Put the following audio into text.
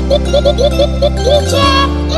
DJ